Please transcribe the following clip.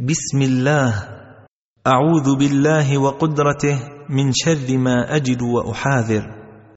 بسم الله. أعوذ بالله وقدرته من شر ما أجد وأحاذر.